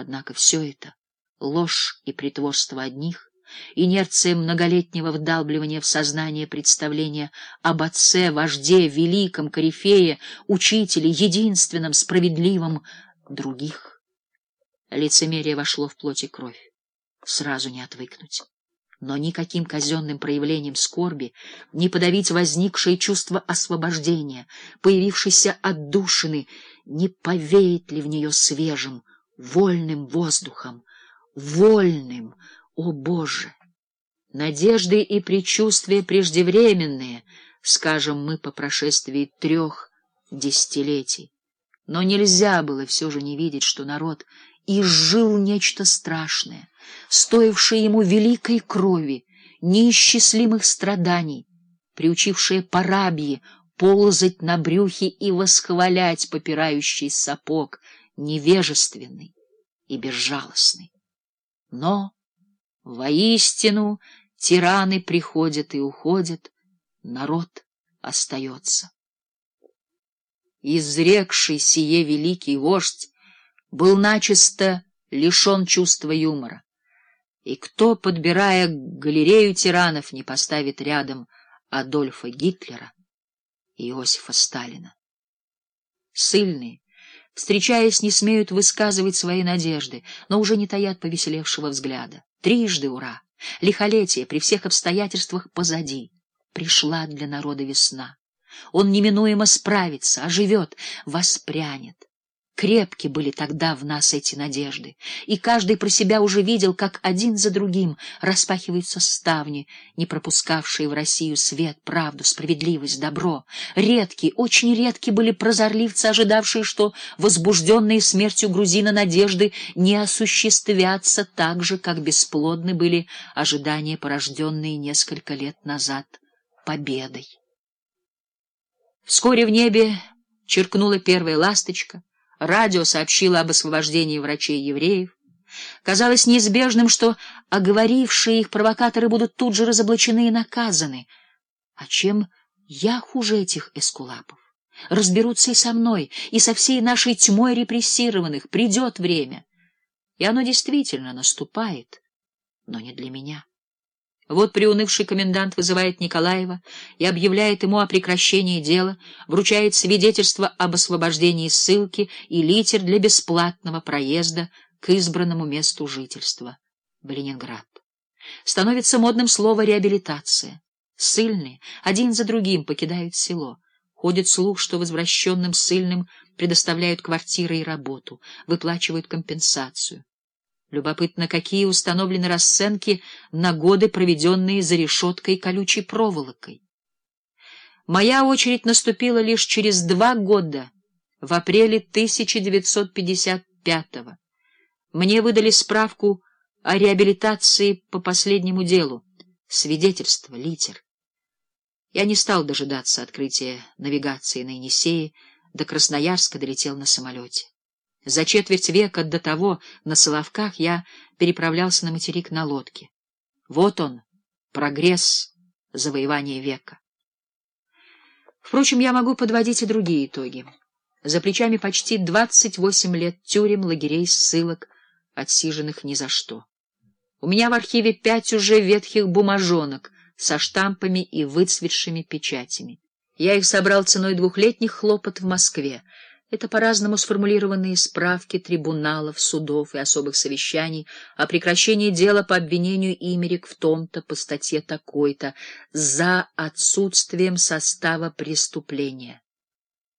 Однако все это — ложь и притворство одних, инерция многолетнего вдалбливания в сознание представления об отце, вожде, великом, корифее, учителе, единственном, справедливом других. Лицемерие вошло в плоть и кровь. Сразу не отвыкнуть. Но никаким казенным проявлением скорби не подавить возникшее чувство освобождения, появившейся отдушины, не повеет ли в нее свежим, вольным воздухом, вольным, о Боже! Надежды и предчувствия преждевременные, скажем мы по прошествии трех десятилетий. Но нельзя было все же не видеть, что народ изжил нечто страшное, стоившее ему великой крови, неисчислимых страданий, приучившее парабьи ползать на брюхе и восхвалять попирающий сапог, невежественный и безжалостный. Но воистину тираны приходят и уходят, народ остается. Изрекший сие великий вождь был начисто лишен чувства юмора. И кто, подбирая галерею тиранов, не поставит рядом Адольфа Гитлера и Иосифа Сталина? Сыльные, встречаясь, не смеют высказывать свои надежды, но уже не таят повеселевшего взгляда. Трижды ура! Лихолетие при всех обстоятельствах позади. Пришла для народа весна. Он неминуемо справится, оживет, воспрянет. Крепки были тогда в нас эти надежды, и каждый про себя уже видел, как один за другим распахиваются ставни, не пропускавшие в Россию свет, правду, справедливость, добро. Редкие, очень редкие были прозорливцы, ожидавшие, что возбужденные смертью грузина надежды не осуществятся так же, как бесплодны были ожидания, порожденные несколько лет назад победой. Вскоре в небе черкнула первая ласточка, радио сообщило об освобождении врачей-евреев. Казалось неизбежным, что оговорившие их провокаторы будут тут же разоблачены и наказаны. А чем я хуже этих эскулапов? Разберутся и со мной, и со всей нашей тьмой репрессированных. Придет время. И оно действительно наступает, но не для меня. Вот приунывший комендант вызывает Николаева и объявляет ему о прекращении дела, вручает свидетельство об освобождении ссылки и литер для бесплатного проезда к избранному месту жительства — в Ленинград. Становится модным слово «реабилитация». Ссыльные один за другим покидают село. Ходит слух, что возвращенным ссыльным предоставляют квартиры и работу, выплачивают компенсацию. Любопытно, какие установлены расценки на годы, проведенные за решеткой колючей проволокой. Моя очередь наступила лишь через два года, в апреле 1955-го. Мне выдали справку о реабилитации по последнему делу, свидетельство, литер. Я не стал дожидаться открытия навигации на Енисее, до Красноярска долетел на самолете. За четверть века до того на Соловках я переправлялся на материк на лодке. Вот он, прогресс завоевания века. Впрочем, я могу подводить и другие итоги. За плечами почти 28 лет тюрем, лагерей, ссылок, отсиженных ни за что. У меня в архиве пять уже ветхих бумажонок со штампами и выцветшими печатями. Я их собрал ценой двухлетних хлопот в Москве — это по-разному сформулированные справки трибуналов, судов и особых совещаний о прекращении дела по обвинению Имерик в том-то по статье такой-то за отсутствием состава преступления.